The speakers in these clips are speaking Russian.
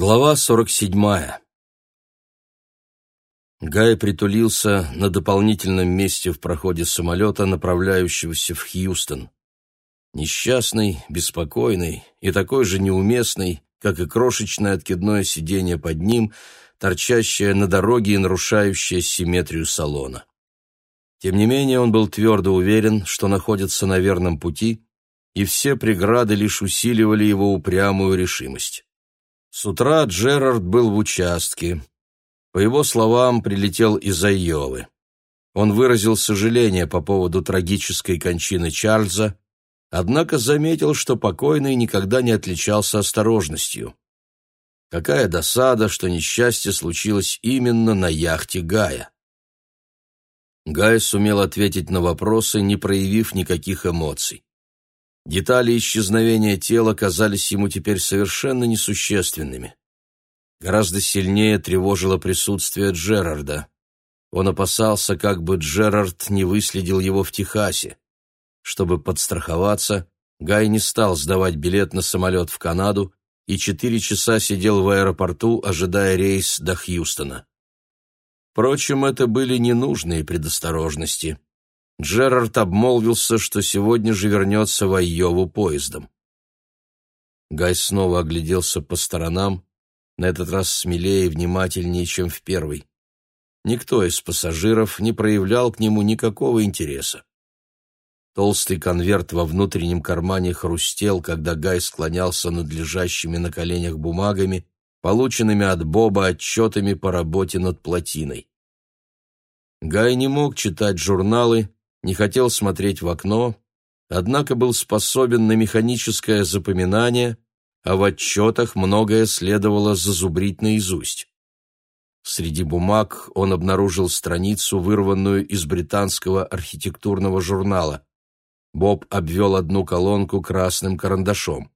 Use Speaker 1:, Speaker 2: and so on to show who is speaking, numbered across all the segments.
Speaker 1: Глава 47. Гай притулился на дополнительном месте в проходе самолета, направляющегося в Хьюстон. Несчастный, беспокойный и такой же неуместный, как и крошечное откидное сиденье под ним, торчащее на дороге и нарушающее симметрию салона. Тем не менее он был твердо уверен, что находится на верном пути, и все преграды лишь усиливали его упрямую решимость. С утра Джерард был в участке. По его словам, прилетел из Айовы. Он выразил сожаление по поводу трагической кончины Чарльза, однако заметил, что покойный никогда не отличался осторожностью. Какая досада, что несчастье случилось именно на яхте Гая. Гай сумел ответить на вопросы, не проявив никаких эмоций. Детали исчезновения тела казались ему теперь совершенно несущественными. Гораздо сильнее тревожило присутствие Джерарда. Он опасался, как бы Джерард не выследил его в Техасе. Чтобы подстраховаться, Гай не стал сдавать билет на самолет в Канаду и четыре часа сидел в аэропорту, ожидая рейс до Хьюстона. Впрочем, это были ненужные предосторожности. Джерард обмолвился, что сегодня же вернется в Айову поездом. Гай снова огляделся по сторонам, на этот раз смелее и внимательнее, чем в первый. Никто из пассажиров не проявлял к нему никакого интереса. Толстый конверт во внутреннем кармане хрустел, когда Гай склонялся над лежащими на коленях бумагами, полученными от Боба отчетами по работе над плотиной. Гай не мог читать журналы, не хотел смотреть в окно, однако был способен на механическое запоминание, а в отчетах многое следовало зазубрить наизусть. Среди бумаг он обнаружил страницу, вырванную из британского архитектурного журнала. Боб обвел одну колонку красным карандашом.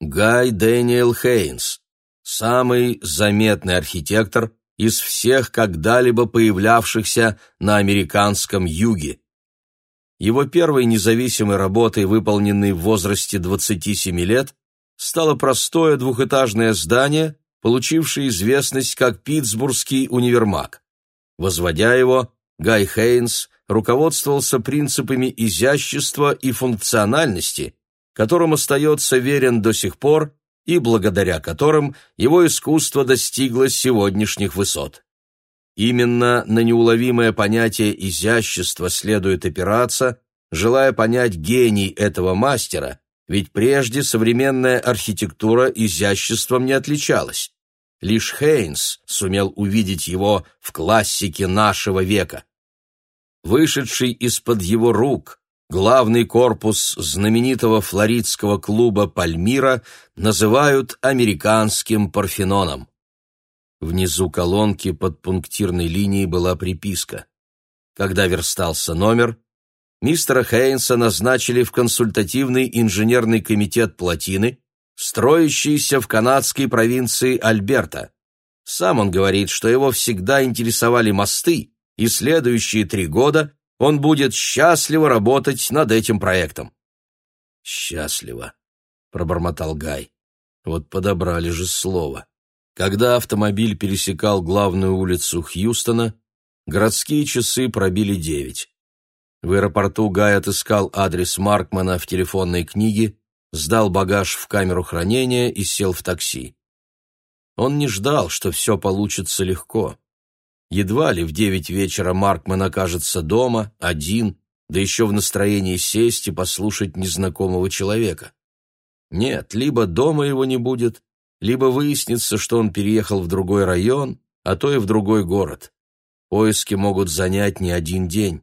Speaker 1: Гай Дэниел Хейнс, самый заметный архитектор из всех когда-либо появлявшихся на американском юге. Его первой независимой работой, выполненной в возрасте 27 лет, стало простое двухэтажное здание, получившее известность как Питтсбургский универмаг. Возводя его, Гай Хейнс руководствовался принципами изящества и функциональности, которым остается верен до сих пор и благодаря которым его искусство достигло сегодняшних высот. Именно на неуловимое понятие изящества следует опираться, желая понять гений этого мастера, ведь прежде современная архитектура изяществом не отличалась. Лишь Хейнс сумел увидеть его в классике нашего века. Вышедший из-под его рук главный корпус знаменитого флоридского клуба «Пальмира» называют американским Парфеноном. Внизу колонки под пунктирной линией была приписка. Когда верстался номер, мистера Хейнса назначили в консультативный инженерный комитет плотины, строящийся в канадской провинции Альберта. Сам он говорит, что его всегда интересовали мосты, и следующие три года он будет счастливо работать над этим проектом. «Счастливо», — пробормотал Гай. «Вот подобрали же слово». Когда автомобиль пересекал главную улицу Хьюстона, городские часы пробили девять. В аэропорту Гай отыскал адрес Маркмана в телефонной книге, сдал багаж в камеру хранения и сел в такси. Он не ждал, что все получится легко. Едва ли в девять вечера Маркман окажется дома, один, да еще в настроении сесть и послушать незнакомого человека. Нет, либо дома его не будет, либо выяснится, что он переехал в другой район, а то и в другой город. Поиски могут занять не один день.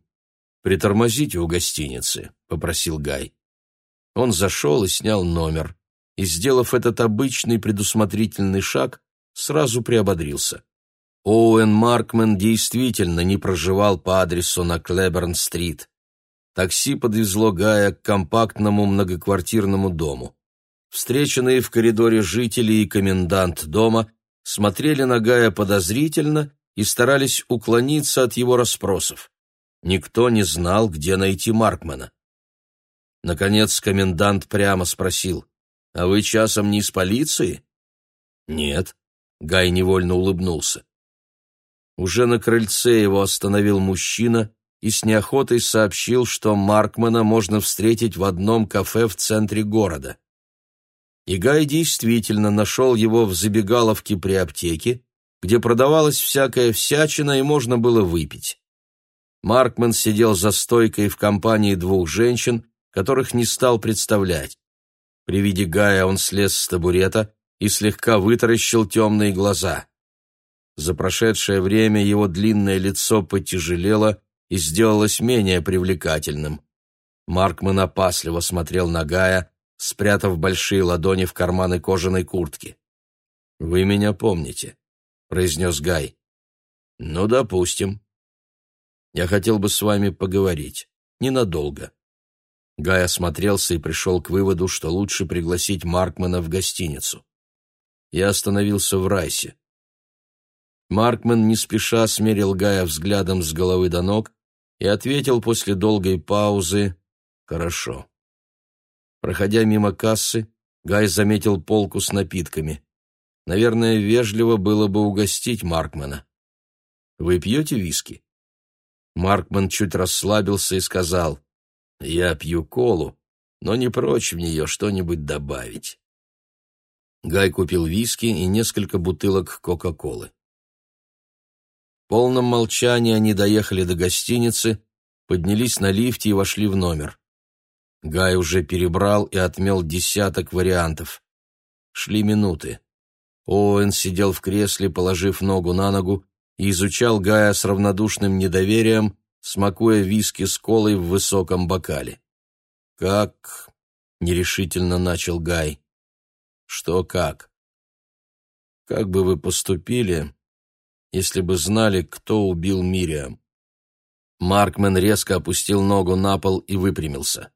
Speaker 1: «Притормозите у гостиницы», — попросил Гай. Он зашел и снял номер, и, сделав этот обычный предусмотрительный шаг, сразу приободрился. Оуэн Маркмен действительно не проживал по адресу на Клеберн-стрит. Такси подвезло Гая к компактному многоквартирному дому. Встреченные в коридоре жители и комендант дома смотрели на Гая подозрительно и старались уклониться от его расспросов. Никто не знал, где найти Маркмана. Наконец комендант прямо спросил, «А вы часом не из полиции?» «Нет». Гай невольно улыбнулся. Уже на крыльце его остановил мужчина и с неохотой сообщил, что Маркмана можно встретить в одном кафе в центре города. И Гай действительно нашел его в забегаловке при аптеке, где продавалась всякая всячина и можно было выпить. Маркман сидел за стойкой в компании двух женщин, которых не стал представлять. При виде Гая он слез с табурета и слегка вытаращил темные глаза. За прошедшее время его длинное лицо потяжелело и сделалось менее привлекательным. Маркман опасливо смотрел на Гая, спрятав большие ладони в карманы кожаной куртки. «Вы меня помните», — произнес Гай. «Ну, допустим. Я хотел бы с вами поговорить. Ненадолго». Гай осмотрелся и пришел к выводу, что лучше пригласить Маркмана в гостиницу. Я остановился в Райсе. Маркман не спеша смерил Гая взглядом с головы до ног и ответил после долгой паузы «Хорошо». Проходя мимо кассы, Гай заметил полку с напитками. Наверное, вежливо было бы угостить Маркмана. «Вы пьете виски?» Маркман чуть расслабился и сказал, «Я пью колу, но не прочь в нее что-нибудь добавить». Гай купил виски и несколько бутылок Кока-Колы. В полном молчании они доехали до гостиницы, поднялись на лифте и вошли в номер. Гай уже перебрал и отмел десяток вариантов. Шли минуты. Оуэн сидел в кресле, положив ногу на ногу, и изучал Гая с равнодушным недоверием, смакуя виски с колой в высоком бокале. «Как?» — нерешительно начал Гай. Что как? Как бы вы поступили, если бы знали, кто убил Мириам? Маркмен резко опустил ногу на пол и выпрямился.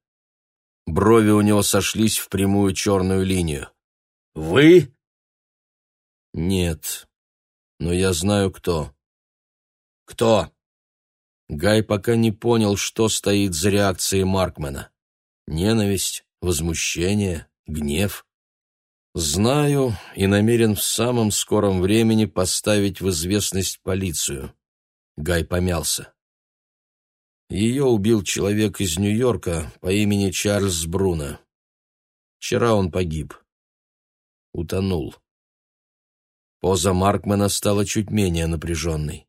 Speaker 1: Брови у него сошлись в прямую черную линию. «Вы?» «Нет, но я знаю, кто». «Кто?» Гай пока не понял, что стоит за реакцией Маркмена. Ненависть, возмущение, гнев. Знаю и намерен в самом скором времени поставить в известность полицию. Гай помялся. Ее убил человек из Нью-Йорка по имени Чарльз Бруно. Вчера он погиб. Утонул. Поза Маркмана стала чуть менее напряженной.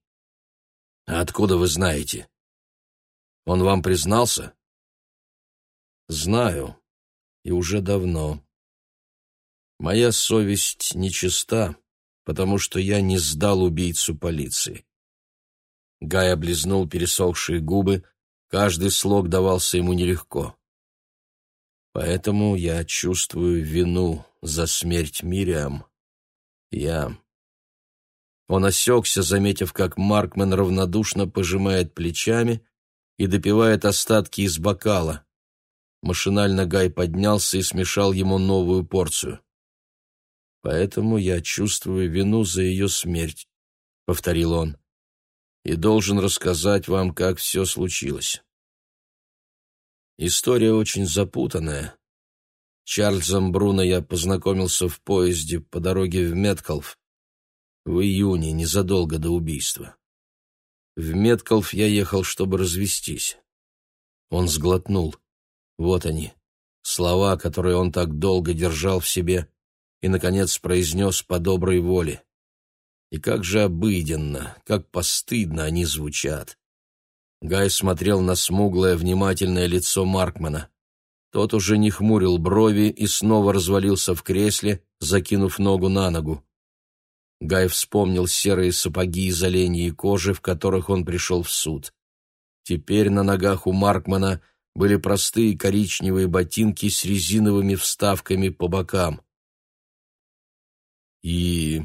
Speaker 1: «А откуда вы знаете? Он вам признался?» «Знаю. И уже давно. Моя совесть нечиста, потому что я не сдал убийцу полиции. Гай облизнул пересохшие губы, каждый слог давался ему нелегко. Поэтому я чувствую вину за смерть Мириам. Я... Он осекся, заметив, как Маркмен равнодушно пожимает плечами и допивает остатки из бокала. Машинально Гай поднялся и смешал ему новую порцию. Поэтому я чувствую вину за ее смерть, — повторил он, — и должен рассказать вам, как все случилось. История очень запутанная. Чарльзом Бруно я познакомился в поезде по дороге в Меткалф в июне, незадолго до убийства. В Меткалф я ехал, чтобы развестись. Он сглотнул. Вот они, слова, которые он так долго держал в себе, и, наконец, произнес по доброй воле. И как же обыденно, как постыдно они звучат. Гай смотрел на смуглое, внимательное лицо Маркмана. Тот уже не хмурил брови и снова развалился в кресле, закинув ногу на ногу. Гай вспомнил серые сапоги из оленьей кожи, в которых он пришел в суд. Теперь на ногах у Маркмана были простые коричневые ботинки с резиновыми вставками по бокам. И...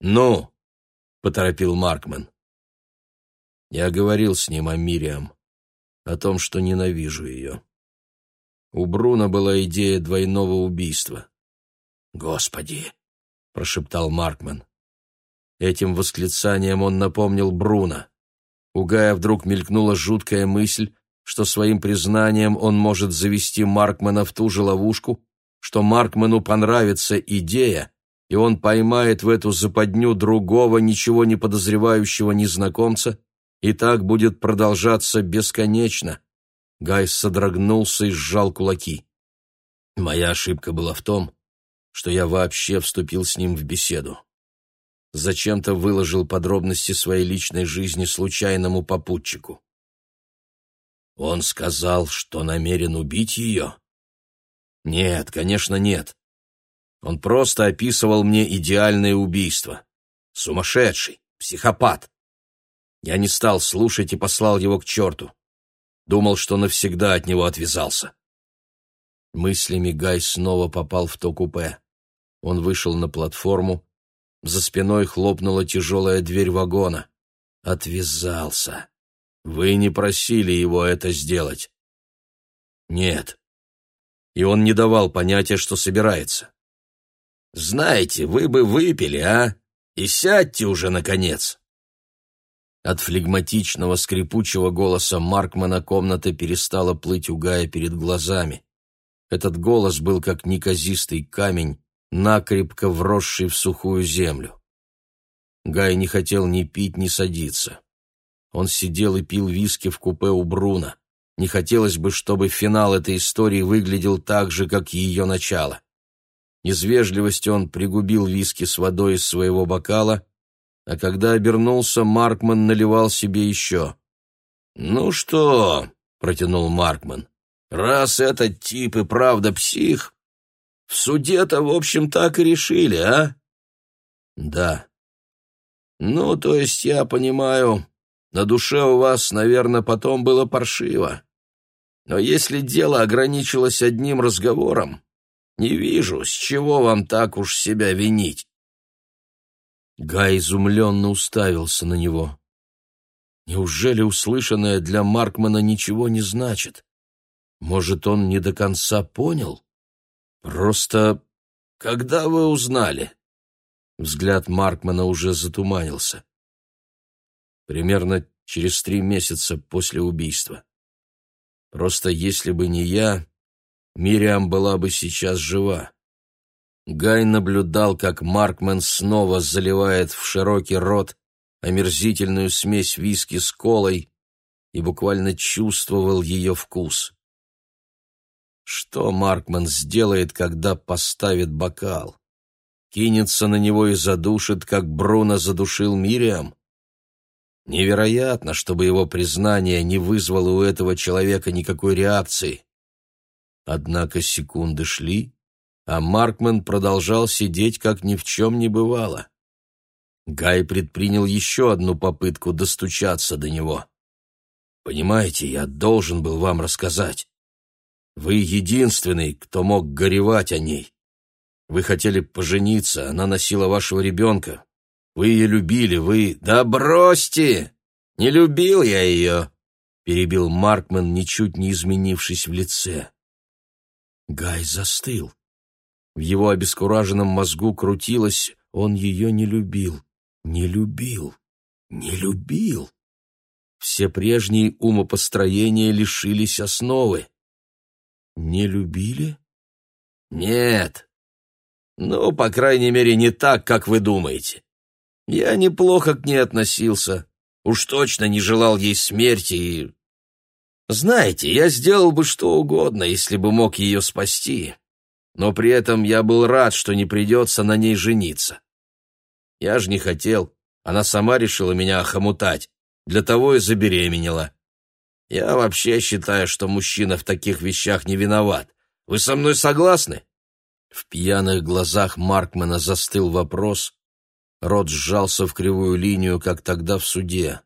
Speaker 1: «Ну!» — поторопил Маркман. Я говорил с ним о Мириам, о том, что ненавижу ее. У Бруна была идея двойного убийства. «Господи!» — прошептал Маркман. Этим восклицанием он напомнил Бруна. У Гая вдруг мелькнула жуткая мысль, что своим признанием он может завести Маркмана в ту же ловушку, что Маркману понравится идея, и он поймает в эту западню другого, ничего не подозревающего незнакомца, и так будет продолжаться бесконечно. Гай содрогнулся и сжал кулаки. Моя ошибка была в том, что я вообще вступил с ним в беседу. Зачем-то выложил подробности своей личной жизни случайному попутчику. Он сказал, что намерен убить ее? Нет, конечно, нет. Он просто описывал мне идеальное убийство. Сумасшедший, психопат. Я не стал слушать и послал его к черту. Думал, что навсегда от него отвязался. Мыслями Гай снова попал в то купе. Он вышел на платформу. За спиной хлопнула тяжелая дверь вагона. Отвязался. Вы не просили его это сделать. Нет. И он не давал понятия, что собирается. Знаете, вы бы выпили, а? И сядьте уже, наконец. От флегматичного скрипучего голоса Маркмана комната перестала плыть у Гая перед глазами. Этот голос был как неказистый камень, накрепко вросший в сухую землю. Гай не хотел ни пить, ни садиться. Он сидел и пил виски в купе у Бруна. Не хотелось бы, чтобы финал этой истории выглядел так же, как ее начало. Из вежливости он пригубил виски с водой из своего бокала а когда обернулся, Маркман наливал себе еще. «Ну что?» — протянул Маркман. «Раз этот тип и правда псих, в суде-то, в общем, так и решили, а?» «Да». «Ну, то есть я понимаю, на душе у вас, наверное, потом было паршиво. Но если дело ограничилось одним разговором, не вижу, с чего вам так уж себя винить. Гай изумленно уставился на него. Неужели услышанное для Маркмана ничего не значит? Может, он не до конца понял? Просто когда вы узнали? Взгляд Маркмана уже затуманился. Примерно через три месяца после убийства. Просто если бы не я, Мириам была бы сейчас жива. Гай наблюдал, как Маркмен снова заливает в широкий рот омерзительную смесь виски с колой и буквально чувствовал ее вкус. Что Маркман сделает, когда поставит бокал? Кинется на него и задушит, как Бруно задушил Мириам? Невероятно, чтобы его признание не вызвало у этого человека никакой реакции. Однако секунды шли, а Маркман продолжал сидеть, как ни в чем не бывало. Гай предпринял еще одну попытку достучаться до него. «Понимаете, я должен был вам рассказать. Вы единственный, кто мог горевать о ней. Вы хотели пожениться, она носила вашего ребенка. Вы ее любили, вы...» «Да бросьте! Не любил я ее!» — перебил Маркман, ничуть не изменившись в лице. Гай застыл. В его обескураженном мозгу крутилось «он ее не любил, не любил, не любил». Все прежние умопостроения лишились основы. «Не любили?» «Нет. Ну, по крайней мере, не так, как вы думаете. Я неплохо к ней относился, уж точно не желал ей смерти и... Знаете, я сделал бы что угодно, если бы мог ее спасти но при этом я был рад, что не придется на ней жениться. Я же не хотел, она сама решила меня охомутать, для того и забеременела. Я вообще считаю, что мужчина в таких вещах не виноват. Вы со мной согласны?» В пьяных глазах Маркмана застыл вопрос, рот сжался в кривую линию, как тогда в суде.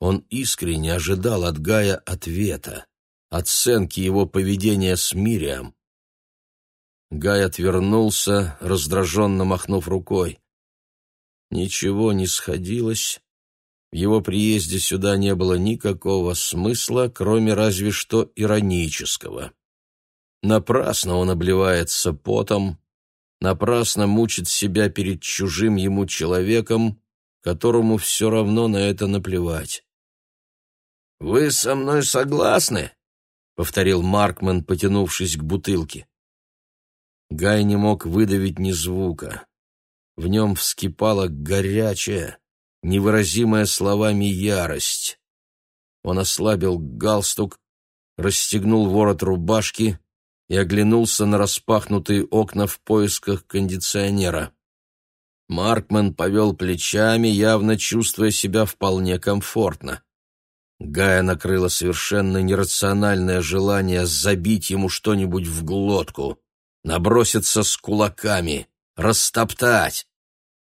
Speaker 1: Он искренне ожидал от Гая ответа, оценки его поведения с Мириам, Гай отвернулся, раздраженно махнув рукой. Ничего не сходилось. В его приезде сюда не было никакого смысла, кроме разве что иронического. Напрасно он обливается потом, напрасно мучит себя перед чужим ему человеком, которому все равно на это наплевать. «Вы со мной согласны?» — повторил Маркман, потянувшись к бутылке. Гай не мог выдавить ни звука. В нем вскипала горячая, невыразимая словами ярость. Он ослабил галстук, расстегнул ворот рубашки и оглянулся на распахнутые окна в поисках кондиционера. Маркман повел плечами, явно чувствуя себя вполне комфортно. Гая накрыло совершенно нерациональное желание забить ему что-нибудь в глотку, наброситься с кулаками, растоптать.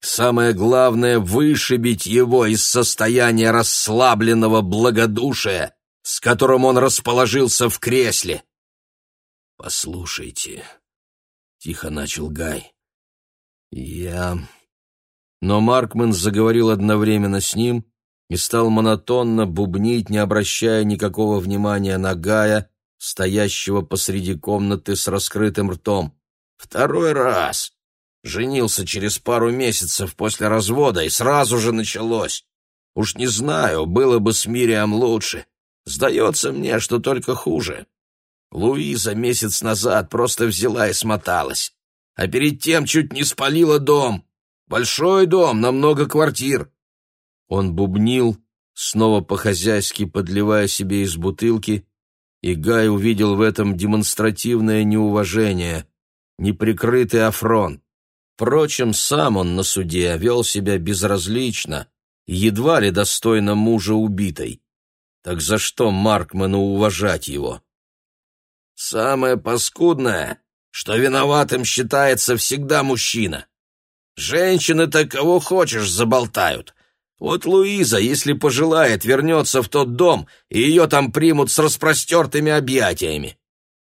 Speaker 1: Самое главное — вышибить его из состояния расслабленного благодушия, с которым он расположился в кресле. «Послушайте», — тихо начал Гай, — «я...» Но Маркман заговорил одновременно с ним и стал монотонно бубнить, не обращая никакого внимания на Гая, стоящего посреди комнаты с раскрытым ртом. «Второй раз! Женился через пару месяцев после развода, и сразу же началось. Уж не знаю, было бы с Мириам лучше. Сдается мне, что только хуже. Луиза месяц назад просто взяла и смоталась. А перед тем чуть не спалила дом. Большой дом, на много квартир. Он бубнил, снова по-хозяйски подливая себе из бутылки, и Гай увидел в этом демонстративное неуважение, неприкрытый афронт. Впрочем, сам он на суде вел себя безразлично, едва ли достойно мужа убитой. Так за что Маркману уважать его? Самое паскудное, что виноватым считается всегда мужчина. Женщины-то кого хочешь заболтают. Вот Луиза, если пожелает, вернется в тот дом, и ее там примут с распростертыми объятиями.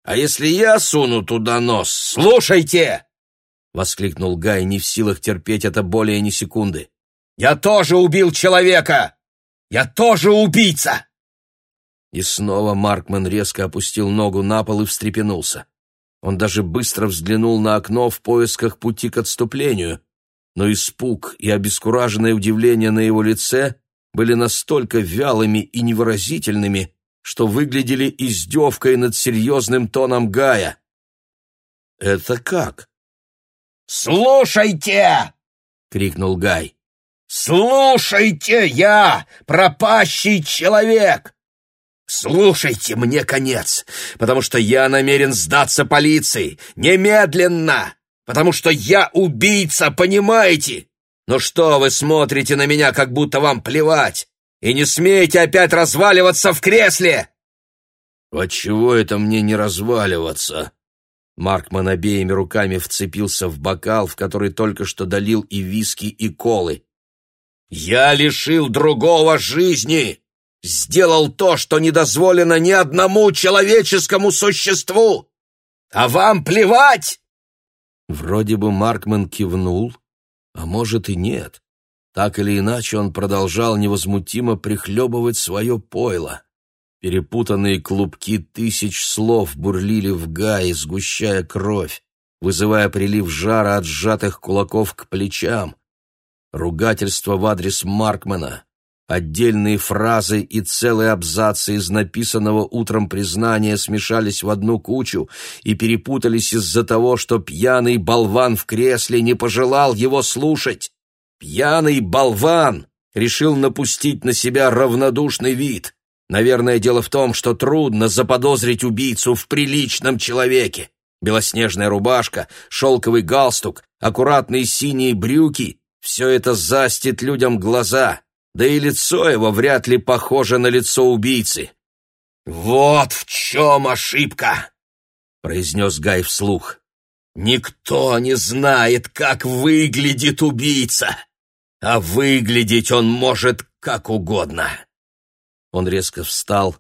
Speaker 1: А если я суну туда нос, слушайте!» — воскликнул Гай, не в силах терпеть это более ни секунды. «Я тоже убил человека! Я тоже убийца!» И снова Маркман резко опустил ногу на пол и встрепенулся. Он даже быстро взглянул на окно в поисках пути к отступлению, но испуг и обескураженное удивление на его лице были настолько вялыми и невыразительными, что выглядели издевкой над серьезным тоном Гая. «Это как?» «Слушайте!» — крикнул Гай. «Слушайте, я пропащий человек! Слушайте мне конец, потому что я намерен сдаться полиции немедленно, потому что я убийца, понимаете? Ну что вы смотрите на меня, как будто вам плевать, и не смеете опять разваливаться в кресле?» «Отчего это мне не разваливаться?» Маркман обеими руками вцепился в бокал, в который только что долил и виски, и колы. «Я лишил другого жизни! Сделал то, что не дозволено ни одному человеческому существу! А вам плевать!» Вроде бы Маркман кивнул, а может и нет. Так или иначе он продолжал невозмутимо прихлебывать свое пойло. Перепутанные клубки тысяч слов бурлили в гае, сгущая кровь, вызывая прилив жара от сжатых кулаков к плечам. Ругательство в адрес Маркмана, отдельные фразы и целые абзацы из написанного утром признания смешались в одну кучу и перепутались из-за того, что пьяный болван в кресле не пожелал его слушать. Пьяный болван решил напустить на себя равнодушный вид — Наверное, дело в том, что трудно заподозрить убийцу в приличном человеке. Белоснежная рубашка, шелковый галстук, аккуратные синие брюки — все это застит людям глаза, да и лицо его вряд ли похоже на лицо убийцы. «Вот в чем ошибка!» — произнес Гай вслух. «Никто не знает, как выглядит убийца, а выглядеть он может как угодно». Он резко встал,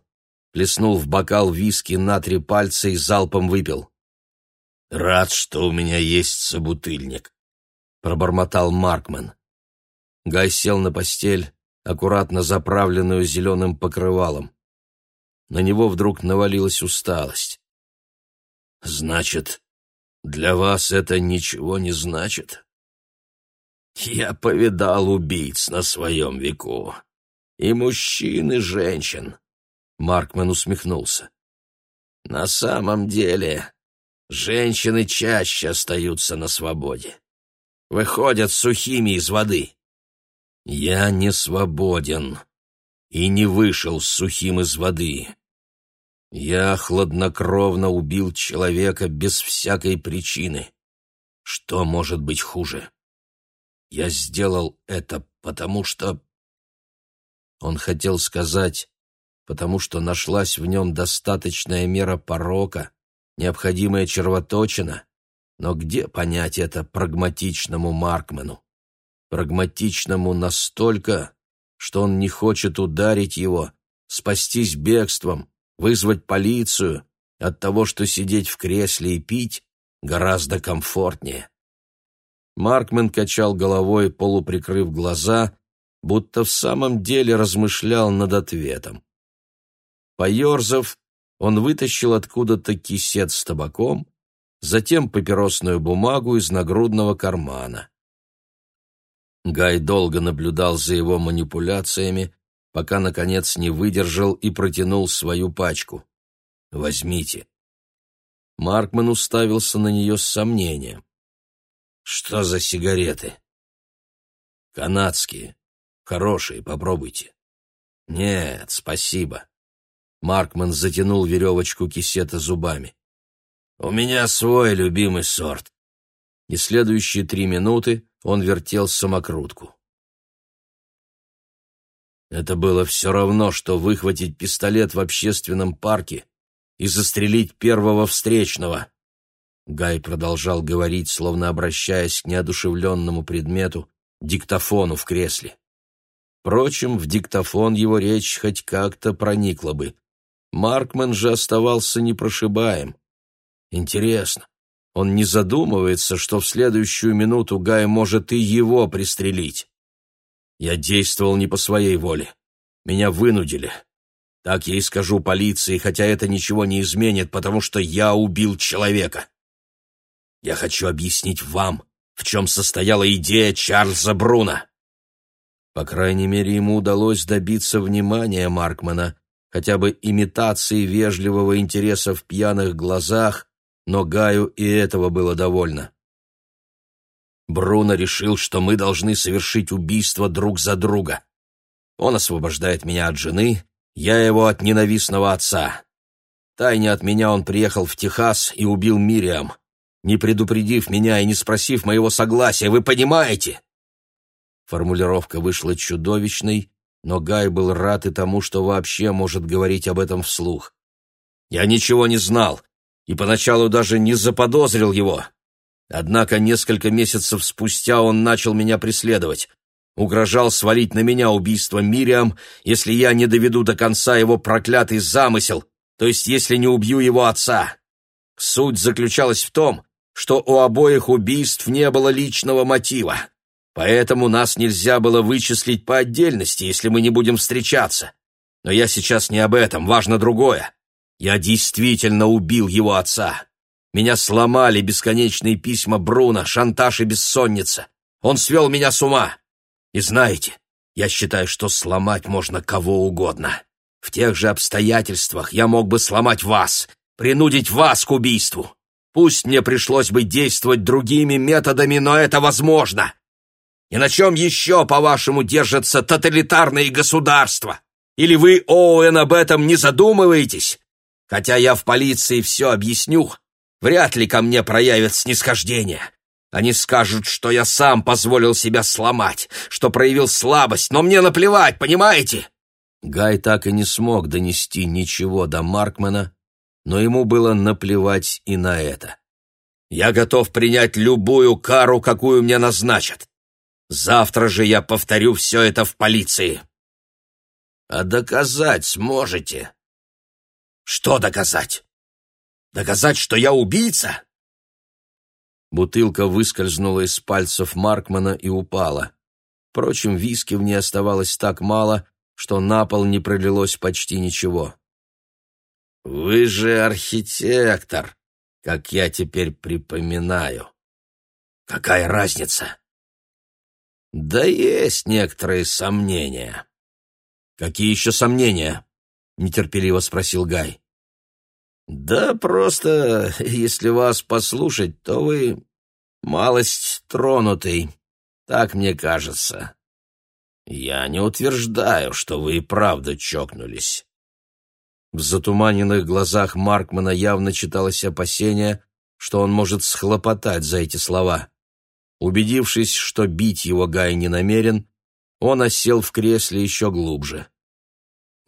Speaker 1: плеснул в бокал виски на три пальца и залпом выпил. «Рад, что у меня есть собутыльник», — пробормотал Маркман. Гай сел на постель, аккуратно заправленную зеленым покрывалом. На него вдруг навалилась усталость. «Значит, для вас это ничего не значит?» «Я повидал убийц на своем веку», и мужчин, и женщин. Маркман усмехнулся. На самом деле, Женщины чаще остаются на свободе. Выходят сухими из воды. Я не свободен и не вышел сухим из воды. Я хладнокровно убил человека без всякой причины. Что может быть хуже? Я сделал это потому что... Он хотел сказать, потому что нашлась в нем достаточная мера порока, необходимая червоточина, но где понять это прагматичному Маркману? Прагматичному настолько, что он не хочет ударить его, спастись бегством, вызвать полицию, от того, что сидеть в кресле и пить, гораздо комфортнее. Маркмен качал головой, полуприкрыв глаза, будто в самом деле размышлял над ответом. Поерзав, он вытащил откуда-то кисет с табаком, затем папиросную бумагу из нагрудного кармана. Гай долго наблюдал за его манипуляциями, пока, наконец, не выдержал и протянул свою пачку. «Возьмите». Маркман уставился на нее с сомнением. «Что за сигареты?» «Канадские. Хорошие, попробуйте». «Нет, спасибо». Маркман затянул веревочку кисета зубами. «У меня свой любимый сорт». И следующие три минуты он вертел самокрутку. Это было все равно, что выхватить пистолет в общественном парке и застрелить первого встречного. Гай продолжал говорить, словно обращаясь к неодушевленному предмету, диктофону в кресле. Впрочем, в диктофон его речь хоть как-то проникла бы. Маркман же оставался непрошибаем. Интересно, он не задумывается, что в следующую минуту Гай может и его пристрелить. Я действовал не по своей воле. Меня вынудили. Так я и скажу полиции, хотя это ничего не изменит, потому что я убил человека. Я хочу объяснить вам, в чем состояла идея Чарльза Бруна. По крайней мере, ему удалось добиться внимания Маркмана, хотя бы имитации вежливого интереса в пьяных глазах, но Гаю и этого было довольно. Бруно решил, что мы должны совершить убийство друг за друга. Он освобождает меня от жены, я его от ненавистного отца. Тайне от меня он приехал в Техас и убил Мириам, не предупредив меня и не спросив моего согласия, вы понимаете? Формулировка вышла чудовищной, но Гай был рад и тому, что вообще может говорить об этом вслух. Я ничего не знал и поначалу даже не заподозрил его. Однако несколько месяцев спустя он начал меня преследовать. Угрожал свалить на меня убийство Мириам, если я не доведу до конца его проклятый замысел, то есть если не убью его отца. Суть заключалась в том, что у обоих убийств не было личного мотива. Поэтому нас нельзя было вычислить по отдельности, если мы не будем встречаться. Но я сейчас не об этом, важно другое. Я действительно убил его отца. Меня сломали бесконечные письма Бруно, шантаж и бессонница. Он свел меня с ума. И знаете, я считаю, что сломать можно кого угодно. В тех же обстоятельствах я мог бы сломать вас, принудить вас к убийству. Пусть мне пришлось бы действовать другими методами, но это возможно. И на чем еще, по-вашему, держатся тоталитарные государства? Или вы, Оуэн, об этом не задумываетесь? Хотя я в полиции все объясню, вряд ли ко мне проявят снисхождение. Они скажут, что я сам позволил себя сломать, что проявил слабость, но мне наплевать, понимаете?» Гай так и не смог донести ничего до Маркмана, но ему было наплевать и на это. «Я готов принять любую кару, какую мне назначат. Завтра же я повторю все это в полиции». «А доказать сможете?» «Что доказать? Доказать, что я убийца?» Бутылка выскользнула из пальцев Маркмана и упала. Впрочем, виски в ней оставалось так мало, что на пол не пролилось почти ничего. «Вы же архитектор, как я теперь припоминаю. Какая разница?» «Да есть некоторые сомнения». «Какие еще сомнения?» — нетерпеливо спросил Гай. Да просто, если вас послушать, то вы малость тронутый, так мне кажется. Я не утверждаю, что вы и правда чокнулись. В затуманенных глазах Маркмана явно читалось опасение, что он может схлопотать за эти слова. Убедившись, что бить его Гай не намерен, он осел в кресле еще глубже.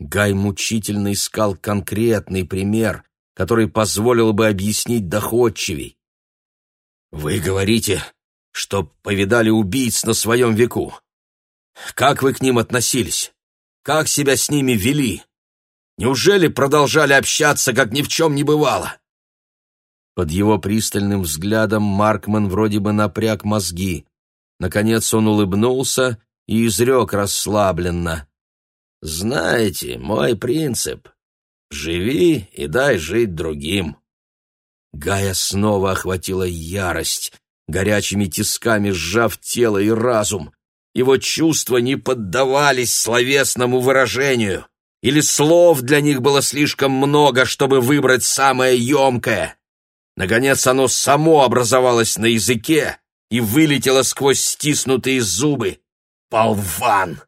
Speaker 1: Гай мучительно искал конкретный пример, который позволил бы объяснить доходчивей. «Вы говорите, что повидали убийц на своем веку. Как вы к ним относились? Как себя с ними вели? Неужели продолжали общаться, как ни в чем не бывало?» Под его пристальным взглядом Маркман вроде бы напряг мозги. Наконец он улыбнулся и изрек расслабленно. «Знаете, мой принцип — живи и дай жить другим». Гая снова охватила ярость, горячими тисками сжав тело и разум. Его чувства не поддавались словесному выражению, или слов для них было слишком много, чтобы выбрать самое емкое. Наконец оно само образовалось на языке и вылетело сквозь стиснутые зубы. «Болван!»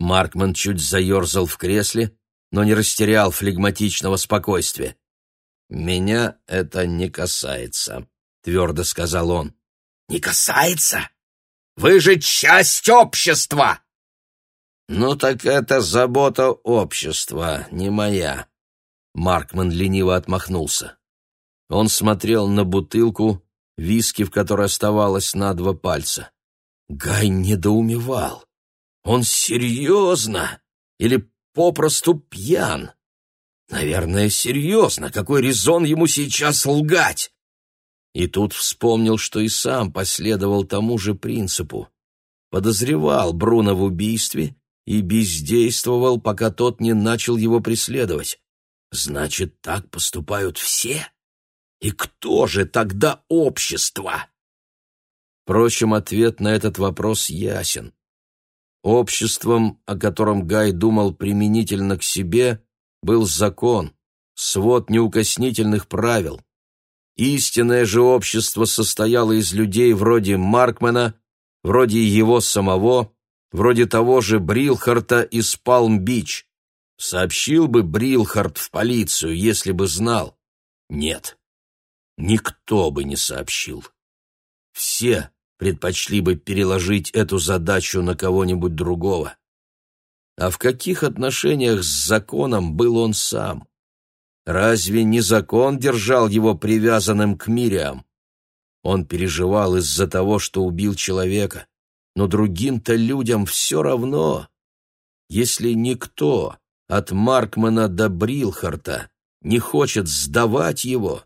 Speaker 1: Маркман чуть заерзал в кресле, но не растерял флегматичного спокойствия. «Меня это не касается», — твердо сказал он. «Не касается? Вы же часть общества!» «Ну так это забота общества, не моя». Маркман лениво отмахнулся. Он смотрел на бутылку, виски в которой оставалось на два пальца. Гай недоумевал. Он серьезно или попросту пьян? Наверное, серьезно. Какой резон ему сейчас лгать? И тут вспомнил, что и сам последовал тому же принципу. Подозревал Бруно в убийстве и бездействовал, пока тот не начал его преследовать. Значит, так поступают все? И кто же тогда общество? Впрочем, ответ на этот вопрос ясен. Обществом, о котором Гай думал применительно к себе, был закон, свод неукоснительных правил. Истинное же общество состояло из людей вроде Маркмена, вроде его самого, вроде того же Брилхарта из Палм-Бич. Сообщил бы Брилхарт в полицию, если бы знал. Нет, никто бы не сообщил. Все предпочли бы переложить эту задачу на кого-нибудь другого. А в каких отношениях с законом был он сам? Разве не закон держал его привязанным к Мириам? Он переживал из-за того, что убил человека, но другим-то людям все равно. Если никто, от Маркмана до Брилхарта, не хочет сдавать его,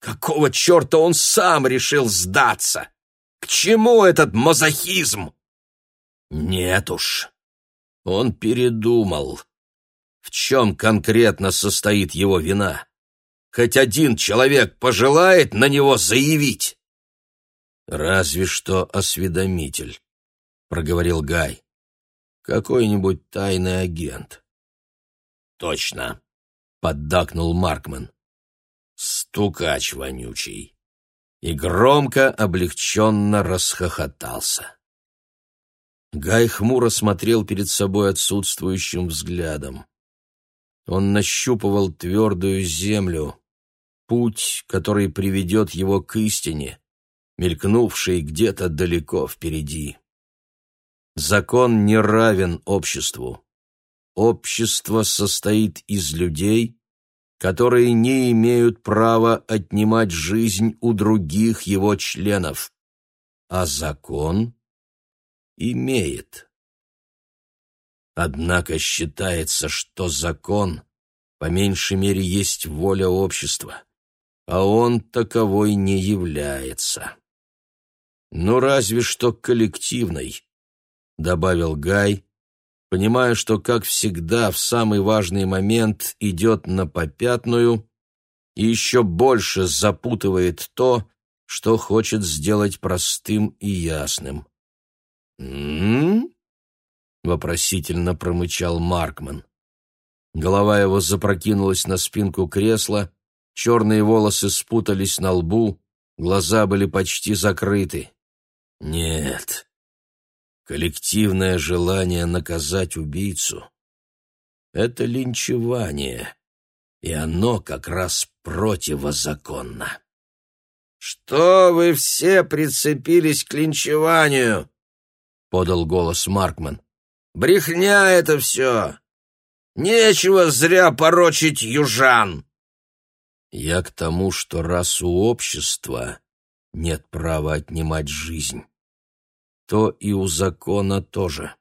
Speaker 1: какого черта он сам решил сдаться? К чему этот мазохизм? Нет уж, он передумал. В чем конкретно состоит его вина? Хоть один человек пожелает на него заявить? Разве что осведомитель, проговорил Гай. Какой-нибудь тайный агент. Точно, поддакнул Маркман. Стукач вонючий и громко, облегченно расхохотался. Гай хмуро смотрел перед собой отсутствующим взглядом. Он нащупывал твердую землю, путь, который приведет его к истине, мелькнувший где-то далеко впереди. Закон не равен обществу. Общество состоит из людей, которые не имеют права отнимать жизнь у других его членов, а закон имеет. Однако считается, что закон по меньшей мере есть воля общества, а он таковой не является. Ну, разве что коллективной, добавил Гай, понимая, что, как всегда, в самый важный момент идет на попятную и еще больше запутывает то, что хочет сделать простым и ясным. «М-м-м?» вопросительно промычал Маркман. Голова его запрокинулась на спинку кресла, черные волосы спутались на лбу, глаза были почти закрыты. Нет, коллективное желание наказать убийцу — это линчевание, и оно как раз противозаконно. «Что вы все прицепились к линчеванию?» — подал голос Маркман. «Брехня это все! Нечего зря порочить южан!» «Я к тому, что раз у общества нет права отнимать жизнь, то и у закона тоже.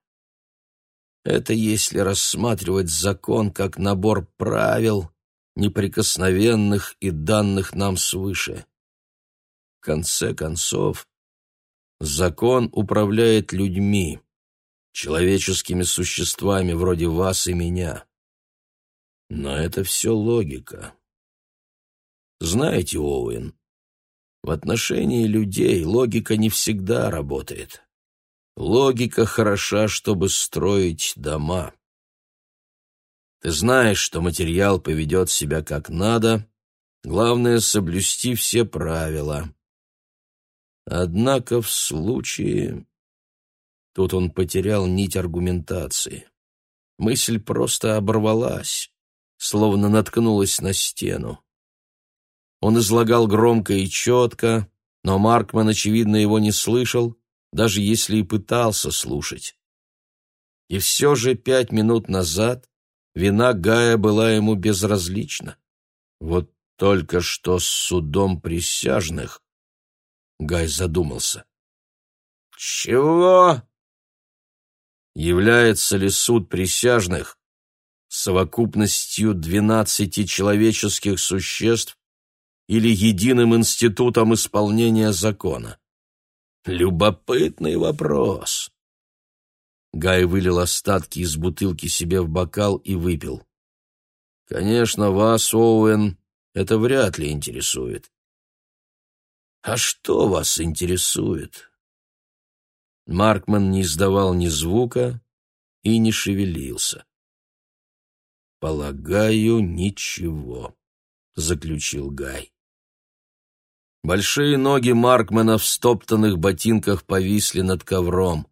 Speaker 1: Это если рассматривать закон как набор правил, неприкосновенных и данных нам свыше. В конце концов, закон управляет людьми, человеческими существами вроде вас и меня. Но это все логика. Знаете, Оуэн, в отношении людей логика не всегда работает. Логика хороша, чтобы строить дома. Ты знаешь, что материал поведет себя как надо, главное — соблюсти все правила. Однако в случае... Тут он потерял нить аргументации. Мысль просто оборвалась, словно наткнулась на стену. Он излагал громко и четко, но Маркман, очевидно, его не слышал, даже если и пытался слушать. И все же пять минут назад вина Гая была ему безразлична. Вот только что с судом присяжных Гай задумался. «Чего?» Является ли суд присяжных совокупностью двенадцати человеческих существ или единым институтом исполнения закона? Любопытный вопрос. Гай вылил остатки из бутылки себе в бокал и выпил. Конечно, вас, Оуэн, это вряд ли интересует. А что вас интересует? Маркман не издавал ни звука и не шевелился. «Полагаю, ничего», — заключил Гай. Большие ноги Маркмана в стоптанных ботинках повисли над ковром.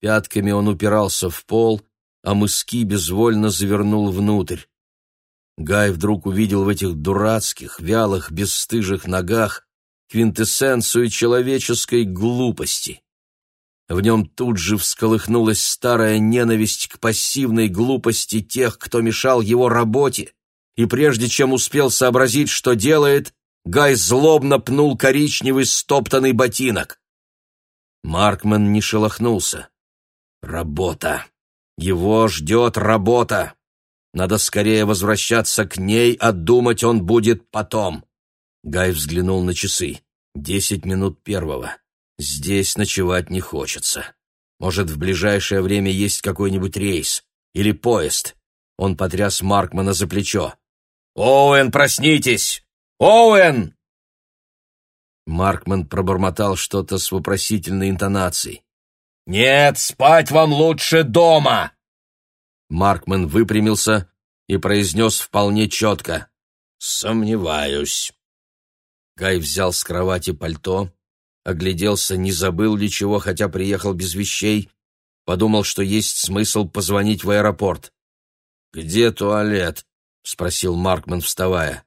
Speaker 1: Пятками он упирался в пол, а мыски безвольно завернул внутрь. Гай вдруг увидел в этих дурацких, вялых, бесстыжих ногах квинтэссенцию человеческой глупости. В нем тут же всколыхнулась старая ненависть к пассивной глупости тех, кто мешал его работе, и прежде чем успел сообразить, что делает, Гай злобно пнул коричневый стоптанный ботинок. Маркман не шелохнулся. Работа. Его ждет работа. Надо скорее возвращаться к ней, а думать он будет потом. Гай взглянул на часы. Десять минут первого. Здесь ночевать не хочется. Может, в ближайшее время есть какой-нибудь рейс или поезд. Он потряс Маркмана за плечо. «Оуэн, проснитесь! Оуэн!» Маркман пробормотал что-то с вопросительной интонацией. «Нет, спать вам лучше дома!» Маркман выпрямился и произнес вполне четко. «Сомневаюсь». Гай взял с кровати пальто, огляделся, не забыл ли чего, хотя приехал без вещей, подумал, что есть смысл позвонить в аэропорт. «Где туалет?» — спросил Маркман, вставая.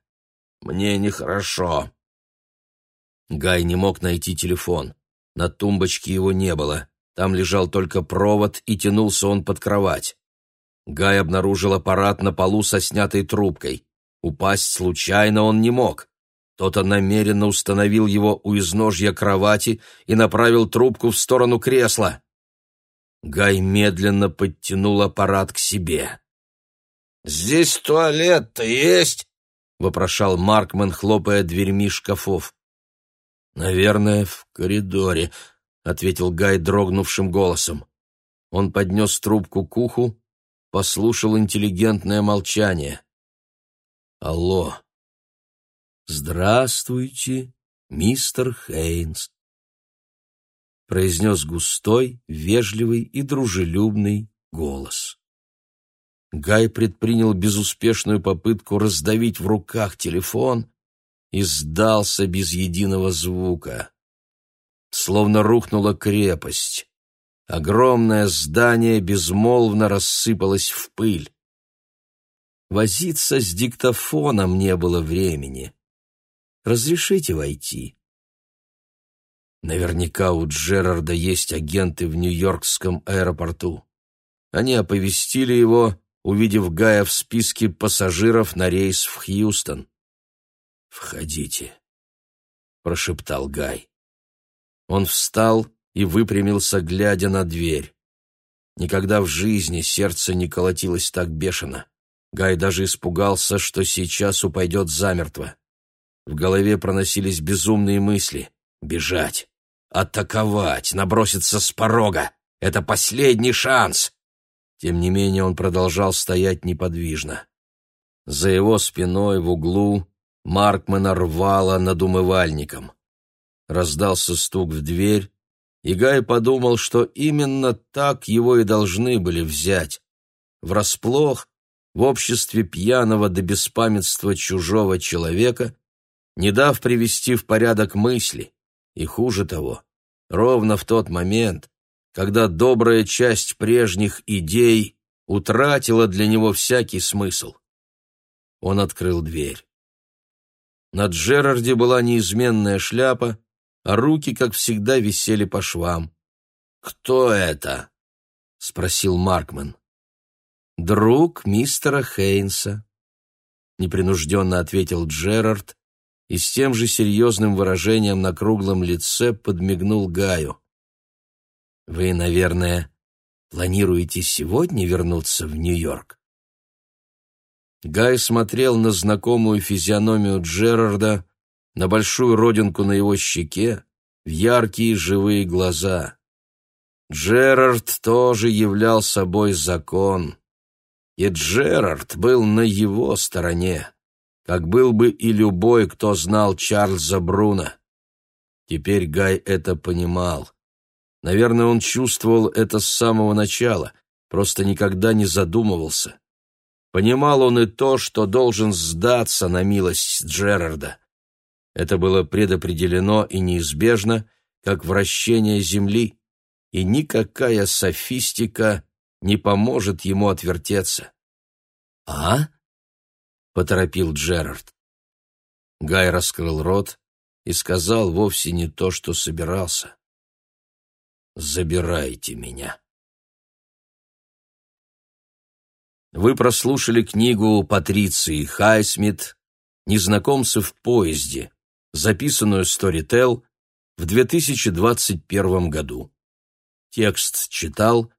Speaker 1: Мне нехорошо». Гай не мог найти телефон. На тумбочке его не было. Там лежал только провод, и тянулся он под кровать. Гай обнаружил аппарат на полу со снятой трубкой. Упасть случайно он не мог. Кто-то намеренно установил его у изножья кровати и направил трубку в сторону кресла. Гай медленно подтянул аппарат к себе. «Здесь туалет-то есть?» Вопрошал Маркман, хлопая дверьми шкафов. «Наверное, в коридоре», — ответил Гай дрогнувшим голосом. Он поднес трубку к уху, послушал интеллигентное молчание. «Алло!» «Здравствуйте, мистер Хейнс», — произнес густой, вежливый и дружелюбный голос. Гай предпринял безуспешную попытку раздавить в руках телефон, и сдался без единого звука. Словно рухнула крепость. Огромное здание безмолвно рассыпалось в пыль. Возиться с диктофоном не было времени. «Разрешите войти?» Наверняка у Джерарда есть агенты в Нью-Йоркском аэропорту. Они оповестили его, увидев Гая в списке пассажиров на рейс в Хьюстон. «Входите», — прошептал Гай. Он встал и выпрямился, глядя на дверь. Никогда в жизни сердце не колотилось так бешено. Гай даже испугался, что сейчас упадет замертво. В голове проносились безумные мысли. Бежать, атаковать, наброситься с порога. Это последний шанс. Тем не менее он продолжал стоять неподвижно. За его спиной в углу Маркмана рвало над умывальником. Раздался стук в дверь, и Гай подумал, что именно так его и должны были взять. Врасплох, в обществе пьяного до беспамятства чужого человека, не дав привести в порядок мысли, и хуже того, ровно в тот момент, когда добрая часть прежних идей утратила для него всякий смысл. Он открыл дверь. На Джерарде была неизменная шляпа, а руки, как всегда, висели по швам. «Кто это?» — спросил Маркман. «Друг мистера Хейнса», — непринужденно ответил Джерард и с тем же серьезным выражением на круглом лице подмигнул Гаю. «Вы, наверное, планируете сегодня вернуться в Нью-Йорк?» Гай смотрел на знакомую физиономию Джерарда, на большую родинку на его щеке, в яркие живые глаза. Джерард тоже являл собой закон. И Джерард был на его стороне, как был бы и любой, кто знал Чарльза Бруна. Теперь Гай это понимал. Наверное, он чувствовал это с самого начала, просто никогда не задумывался. Понимал он и то, что должен сдаться на милость Джерарда. Это было предопределено и неизбежно, как вращение Земли, и никакая софистика не поможет ему отвертеться. «А?» — поторопил Джерард. Гай раскрыл рот и сказал вовсе не то, что собирался. «Забирайте меня». Вы прослушали книгу Патриции Хайсмит «Незнакомцы в поезде», записанную Storytel в 2021 году. Текст читал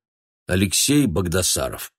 Speaker 1: Алексей Богдасаров.